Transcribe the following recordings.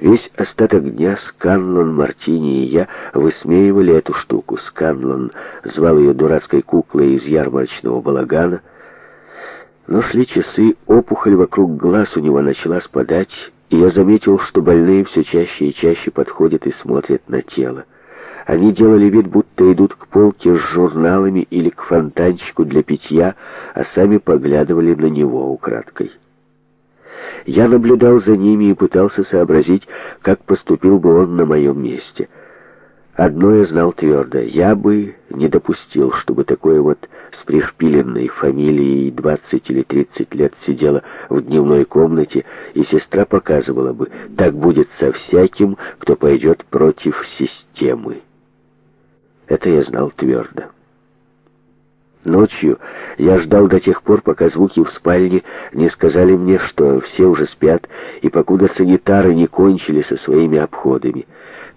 Весь остаток дня Сканлон, Мартини и я высмеивали эту штуку. Сканлон звал ее дурацкой куклой из ярмарочного балагана. Но шли часы, опухоль вокруг глаз у него начала спадать, и я заметил, что больные все чаще и чаще подходят и смотрят на тело. Они делали вид, будто идут к полке с журналами или к фонтанчику для питья, а сами поглядывали на него украдкой. Я наблюдал за ними и пытался сообразить, как поступил бы он на моем месте. Одно я знал твердо. Я бы не допустил, чтобы такое вот с пришпиленной фамилией 20 или 30 лет сидела в дневной комнате, и сестра показывала бы, так будет со всяким, кто пойдет против системы. Это я знал твердо. Ночью я ждал до тех пор, пока звуки в спальне не сказали мне, что все уже спят, и покуда санитары не кончили со своими обходами.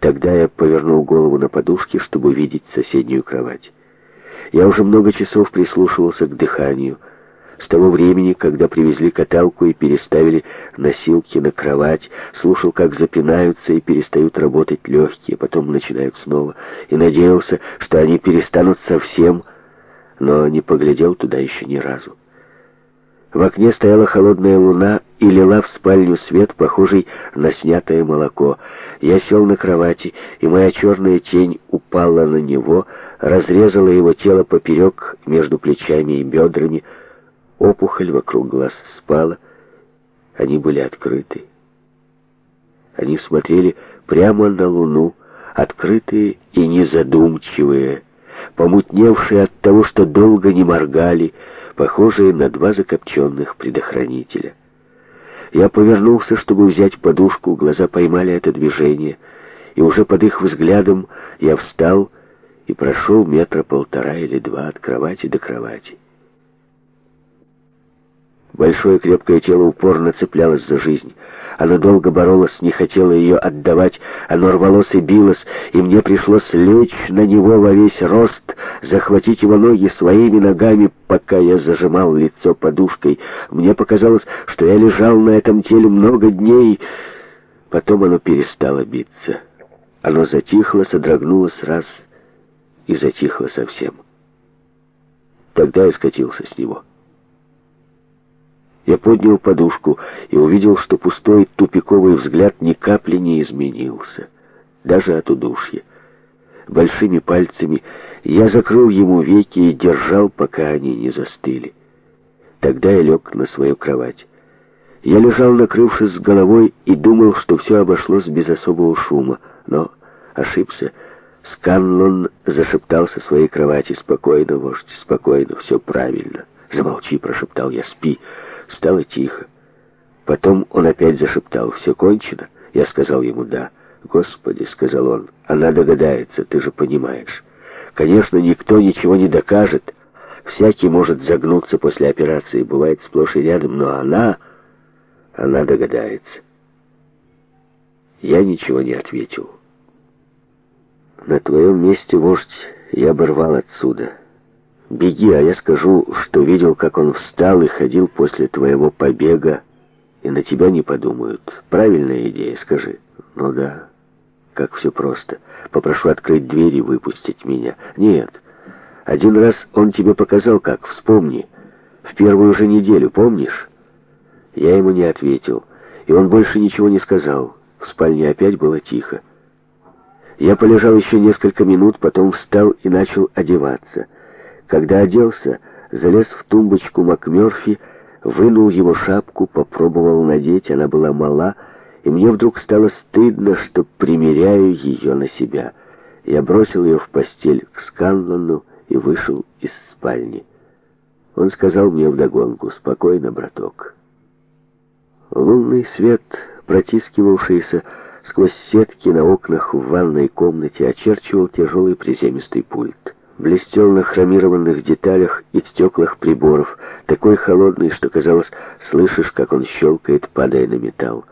Тогда я повернул голову на подушке, чтобы видеть соседнюю кровать. Я уже много часов прислушивался к дыханию. С того времени, когда привезли каталку и переставили носилки на кровать, слушал, как запинаются и перестают работать легкие, потом начинают снова, и надеялся, что они перестанут совсем работать но не поглядел туда еще ни разу. В окне стояла холодная луна и лила в спальню свет, похожий на снятое молоко. Я сел на кровати, и моя черная тень упала на него, разрезала его тело поперек между плечами и бедрами. Опухоль вокруг глаз спала, они были открыты. Они смотрели прямо на луну, открытые и незадумчивые, помутневшие от того, что долго не моргали, похожие на два закопченных предохранителя. Я повернулся, чтобы взять подушку, глаза поймали это движение, и уже под их взглядом я встал и прошел метра полтора или два от кровати до кровати. Большое крепкое тело упорно цеплялось за жизнь — оно долго боролось, не хотело ее отдавать, оно рвалось и билось, и мне пришлось лечь на него во весь рост, захватить его ноги своими ногами, пока я зажимал лицо подушкой. Мне показалось, что я лежал на этом теле много дней. Потом оно перестало биться. Оно затихло, содрогнулось раз и затихло совсем. Тогда я скатился с него. Я поднял подушку и увидел, что пустой тупиковый взгляд ни капли не изменился, даже от удушья. Большими пальцами я закрыл ему веки и держал, пока они не застыли. Тогда я лег на свою кровать. Я лежал, накрывшись с головой, и думал, что все обошлось без особого шума, но ошибся. Сканлон зашептал со своей кровати, «Спокойно, вождь, спокойно, все правильно». «Замолчи», — прошептал я, — «спи». Стало тихо. Потом он опять зашептал, «Все кончено?» Я сказал ему, «Да». «Господи», — сказал он, — «она догадается, ты же понимаешь. Конечно, никто ничего не докажет. Всякий может загнуться после операции, бывает сплошь и рядом, но она... она догадается». Я ничего не ответил. «На твоем месте, вождь, я бы рвал отсюда». Беги, а я скажу, что видел, как он встал и ходил после твоего побега, и на тебя не подумают. Правильная идея, скажи. Ну да, как все просто. Попрошу открыть дверь и выпустить меня. Нет, один раз он тебе показал как, вспомни. В первую же неделю, помнишь? Я ему не ответил, и он больше ничего не сказал. В спальне опять было тихо. Я полежал еще несколько минут, потом встал и начал одеваться — когда оделся, залез в тумбочку МакМёрфи, вынул его шапку, попробовал надеть, она была мала, и мне вдруг стало стыдно, что примеряю ее на себя. Я бросил ее в постель к Сканлону и вышел из спальни. Он сказал мне вдогонку, «Спокойно, браток». Лунный свет, протискивавшийся сквозь сетки на окнах в ванной комнате, очерчивал тяжелый приземистый пульт блестел на хромированных деталях и стеклах приборов, такой холодный, что, казалось, слышишь, как он щелкает, падая на металл.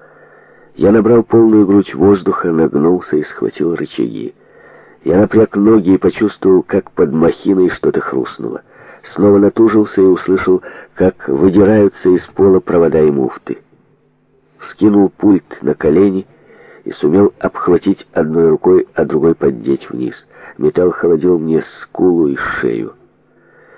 Я набрал полную грудь воздуха, нагнулся и схватил рычаги. Я напряг ноги и почувствовал, как под махиной что-то хрустнуло. Снова натужился и услышал, как выдираются из пола провода и муфты. Вскинул пульт на колени — и сумел обхватить одной рукой, а другой поддеть вниз. Металл холодил мне скулу и шею.